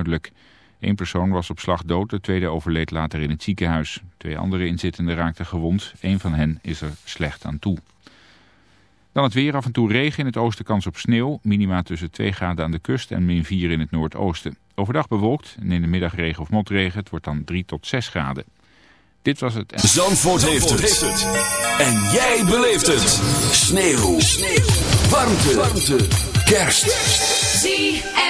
onduidelijk. Eén persoon was op slag dood, de tweede overleed later in het ziekenhuis. Twee andere inzittenden raakten gewond, Eén van hen is er slecht aan toe. Dan het weer, af en toe regen in het oosten kans op sneeuw. Minima tussen 2 graden aan de kust en min 4 in het noordoosten. Overdag bewolkt en in de middag regen of motregen. Het wordt dan 3 tot 6 graden. Dit was het... Zandvoort, heeft, het. En jij beleeft het. Sneeuw. Sneeuw. Warmte. Warmte. Kerst. ZFM.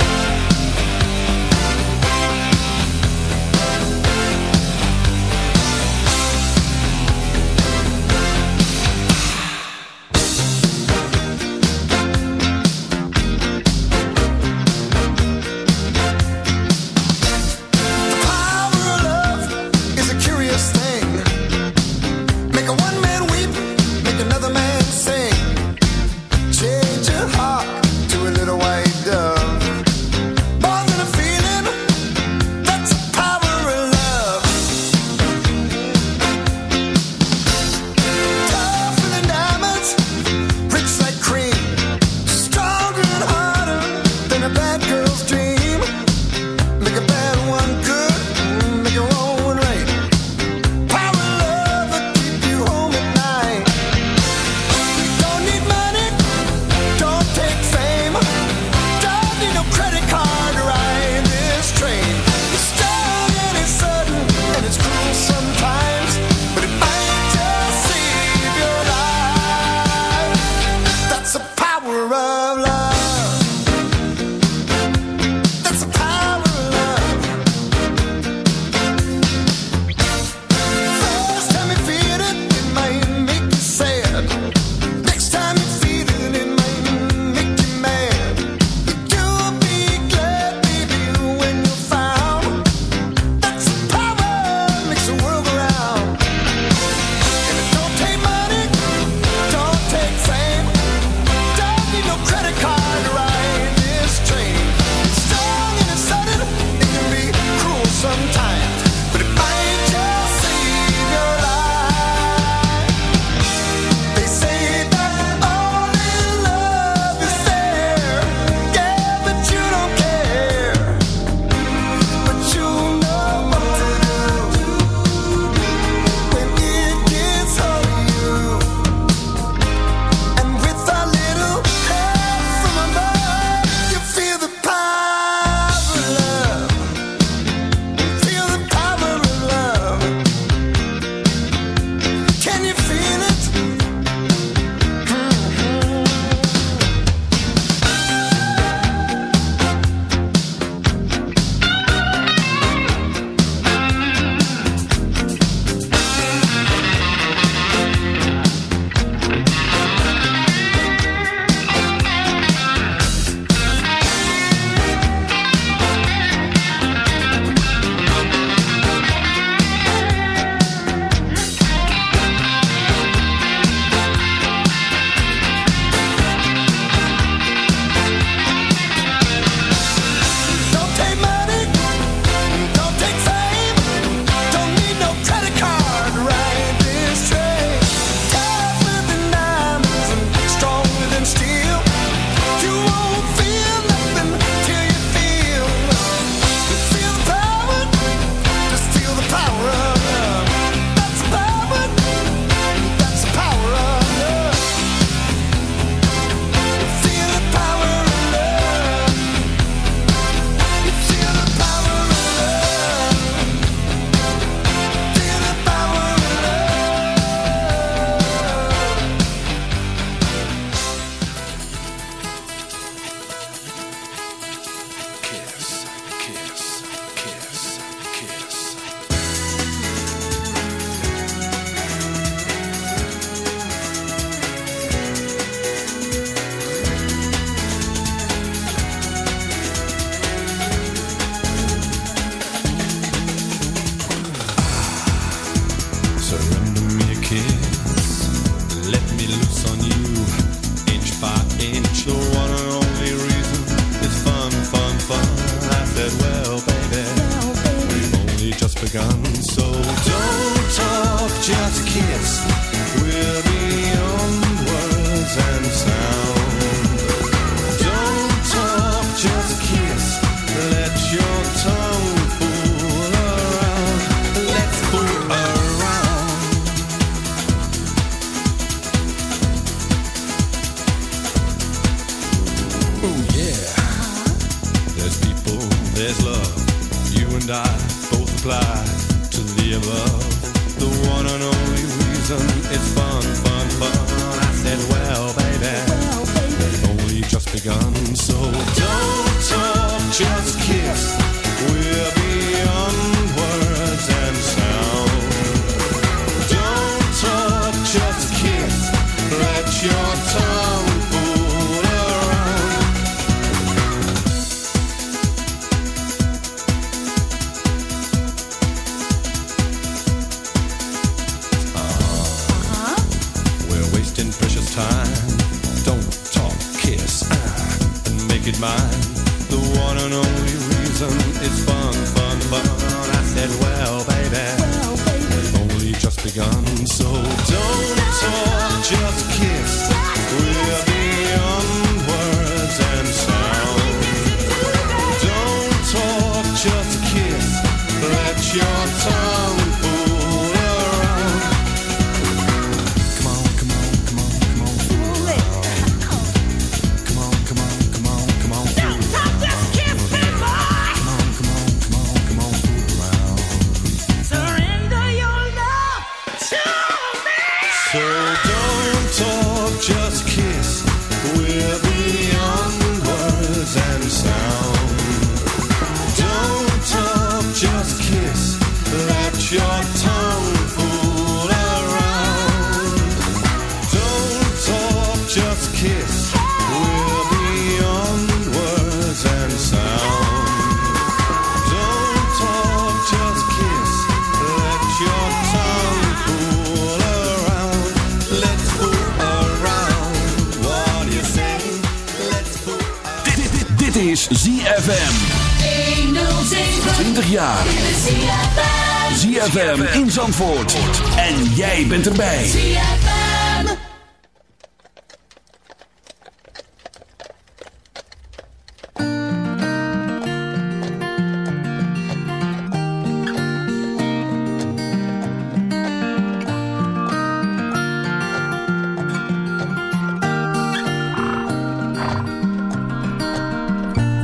En jij bent erbij.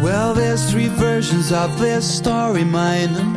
Well, there's three versions of this story, mine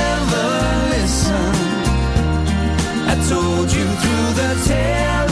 told you through the television.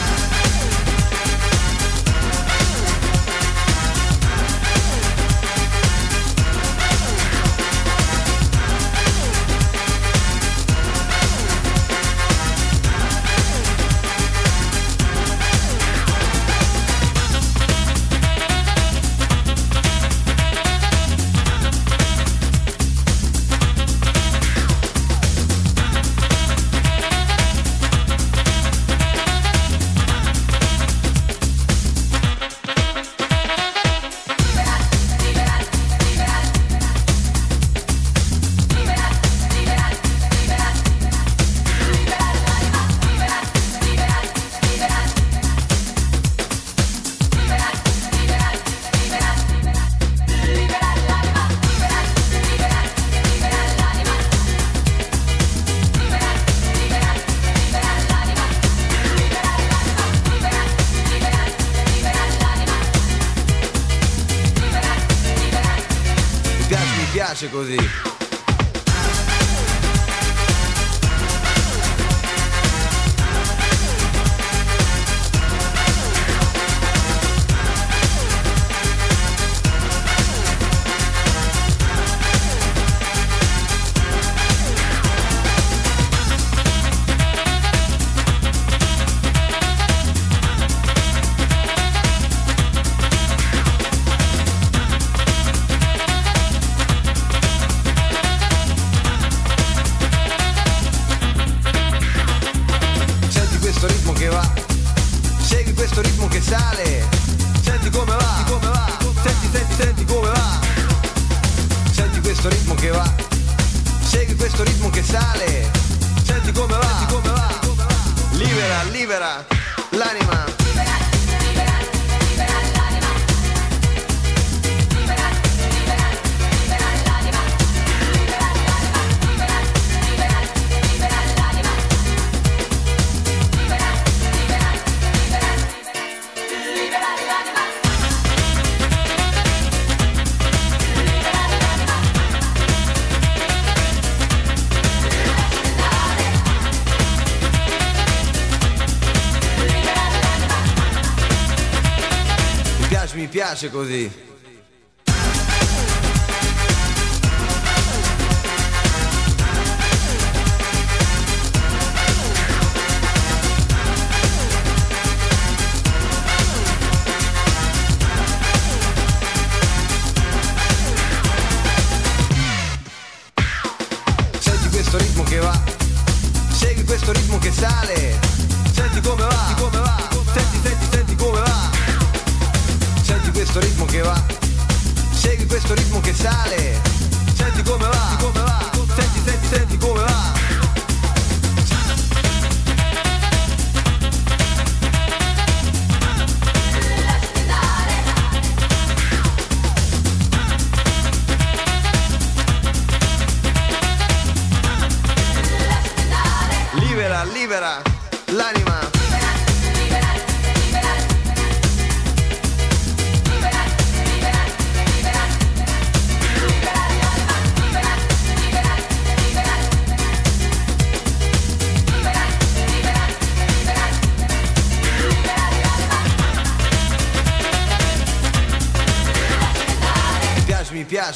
piace così.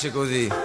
piace così.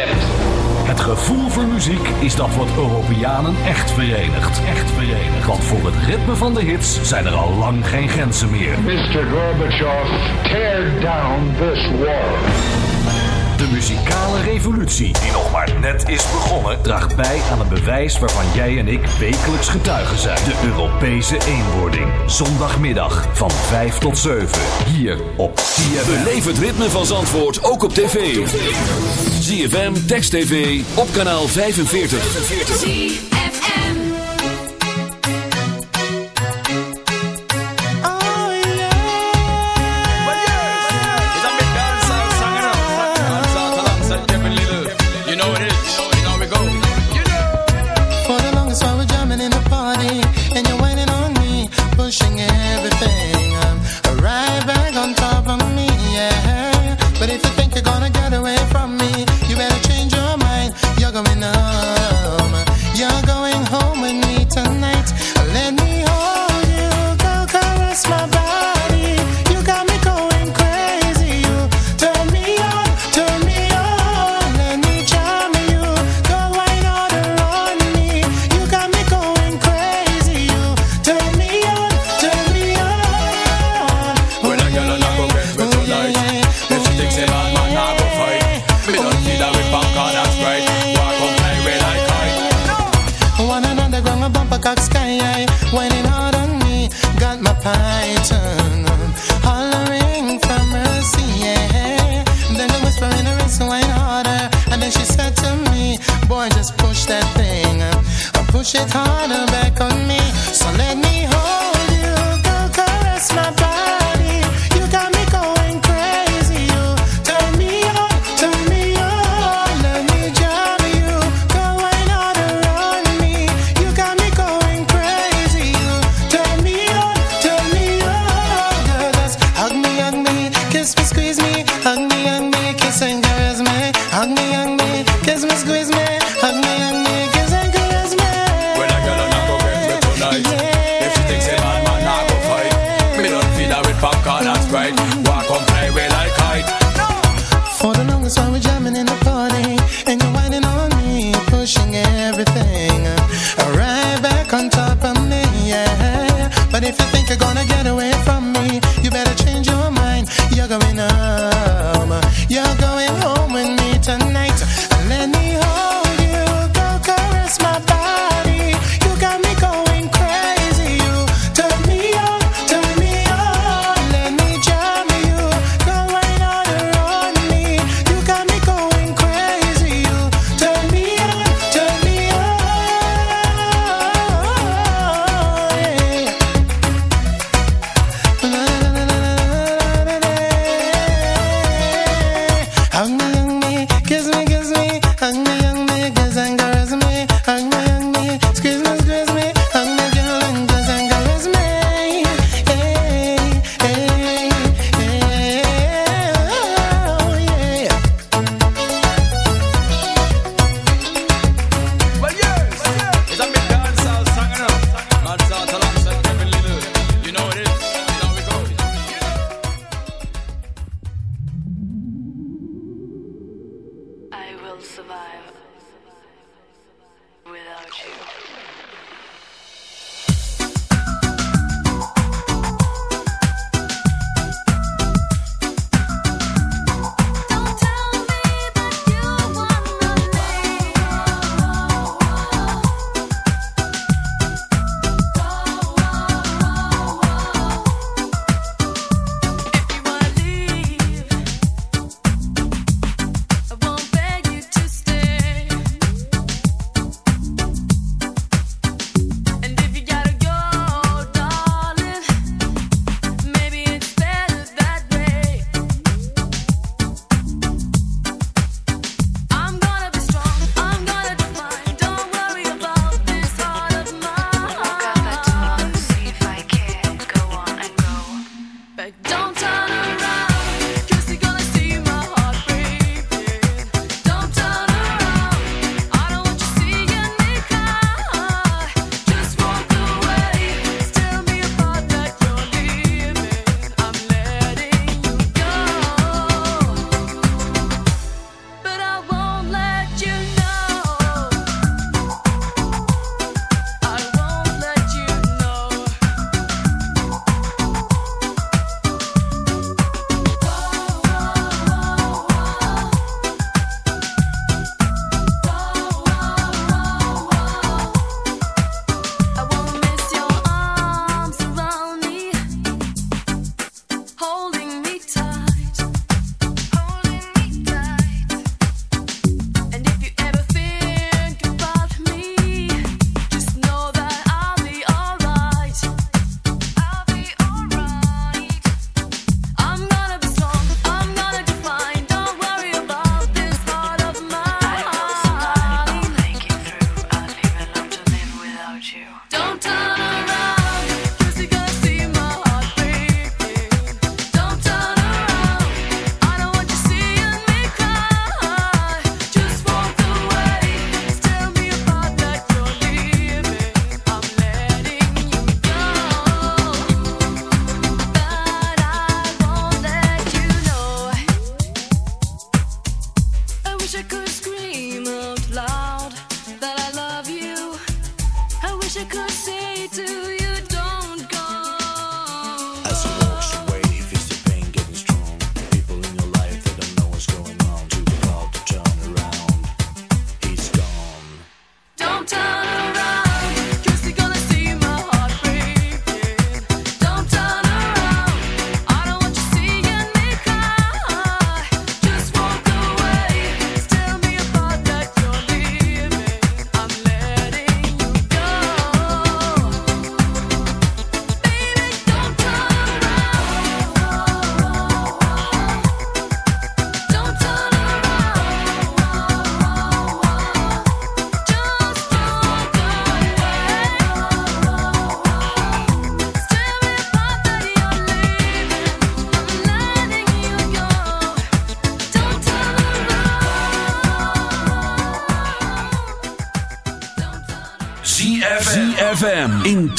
gevoel voor muziek is dat wat Europeanen echt verenigt. Echt verenigd. Want voor het ritme van de hits zijn er al lang geen grenzen meer. Mr. Gorbachev, tear down this wall. De muzikale revolutie, die nog maar net is begonnen, draagt bij aan een bewijs waarvan jij en ik wekelijks getuigen zijn. De Europese eenwording. Zondagmiddag van 5 tot 7. Hier op CFM. Beleef het ritme van Zandvoort ook op tv. ZFM, Text TV, op kanaal 45. 45.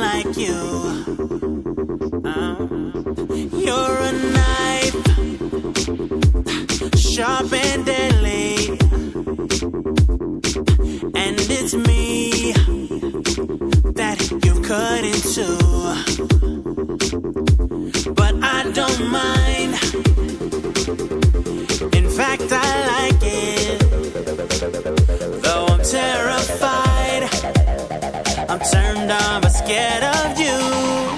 like you. Uh, you're a knife, sharp and deadly, and it's me that you cut into. But I don't mind. concerned, I'm scared of you.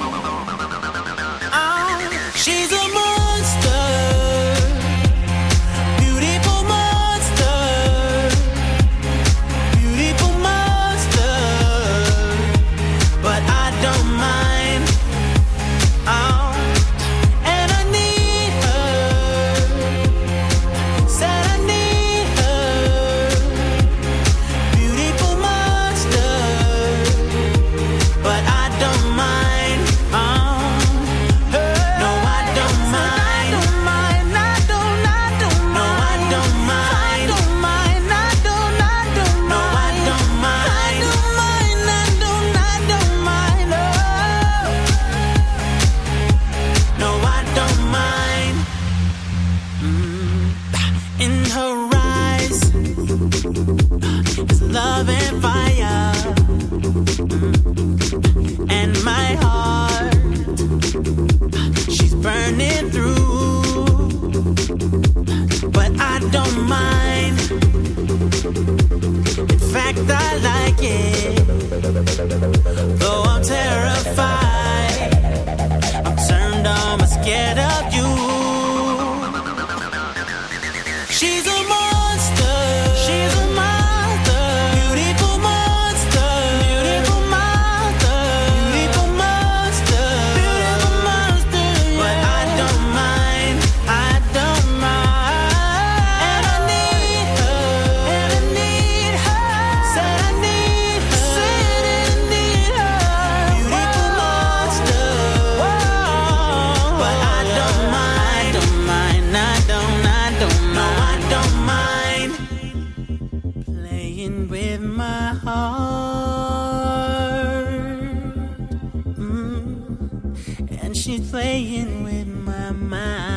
playing with my mind.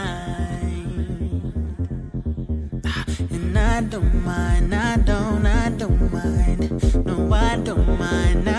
Ah, and I don't mind, I don't, I don't mind. No, I don't mind. I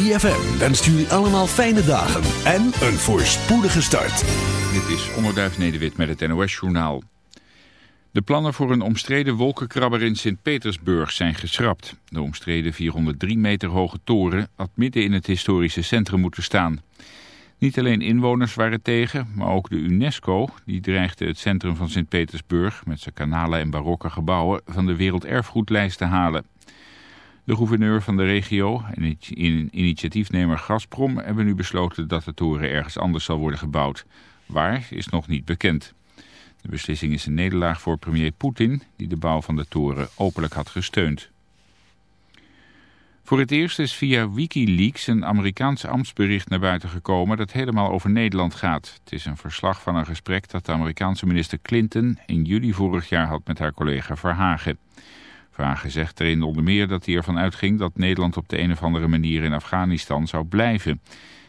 ZFM wenst jullie allemaal fijne dagen en een voorspoedige start. Dit is Onderduif Nederwit met het NOS-journaal. De plannen voor een omstreden wolkenkrabber in Sint-Petersburg zijn geschrapt. De omstreden 403 meter hoge toren had midden in het historische centrum moeten staan. Niet alleen inwoners waren tegen, maar ook de UNESCO... die dreigde het centrum van Sint-Petersburg... met zijn kanalen en barokke gebouwen van de werelderfgoedlijst te halen. De gouverneur van de regio en initiatiefnemer Gazprom hebben nu besloten dat de toren ergens anders zal worden gebouwd. Waar is nog niet bekend. De beslissing is een nederlaag voor premier Poetin, die de bouw van de toren openlijk had gesteund. Voor het eerst is via Wikileaks een Amerikaans ambtsbericht naar buiten gekomen dat helemaal over Nederland gaat. Het is een verslag van een gesprek dat de Amerikaanse minister Clinton in juli vorig jaar had met haar collega Verhagen. Verhagen zegt erin onder meer dat hij ervan uitging dat Nederland op de een of andere manier in Afghanistan zou blijven.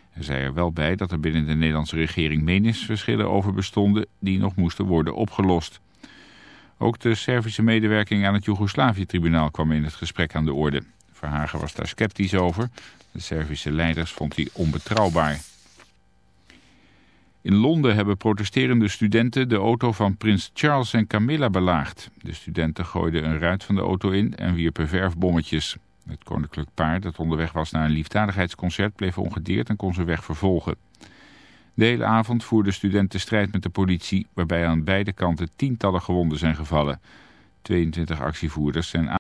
Hij zei er wel bij dat er binnen de Nederlandse regering meningsverschillen over bestonden die nog moesten worden opgelost. Ook de Servische medewerking aan het Joegoslavië-tribunaal kwam in het gesprek aan de orde. Verhagen was daar sceptisch over. De Servische leiders vond hij onbetrouwbaar. In Londen hebben protesterende studenten de auto van prins Charles en Camilla belaagd. De studenten gooiden een ruit van de auto in en wierpen verfbommetjes. Het koninklijk paar dat onderweg was naar een liefdadigheidsconcert bleef ongedeerd en kon zijn weg vervolgen. De hele avond voerden studenten strijd met de politie, waarbij aan beide kanten tientallen gewonden zijn gevallen. 22 actievoerders zijn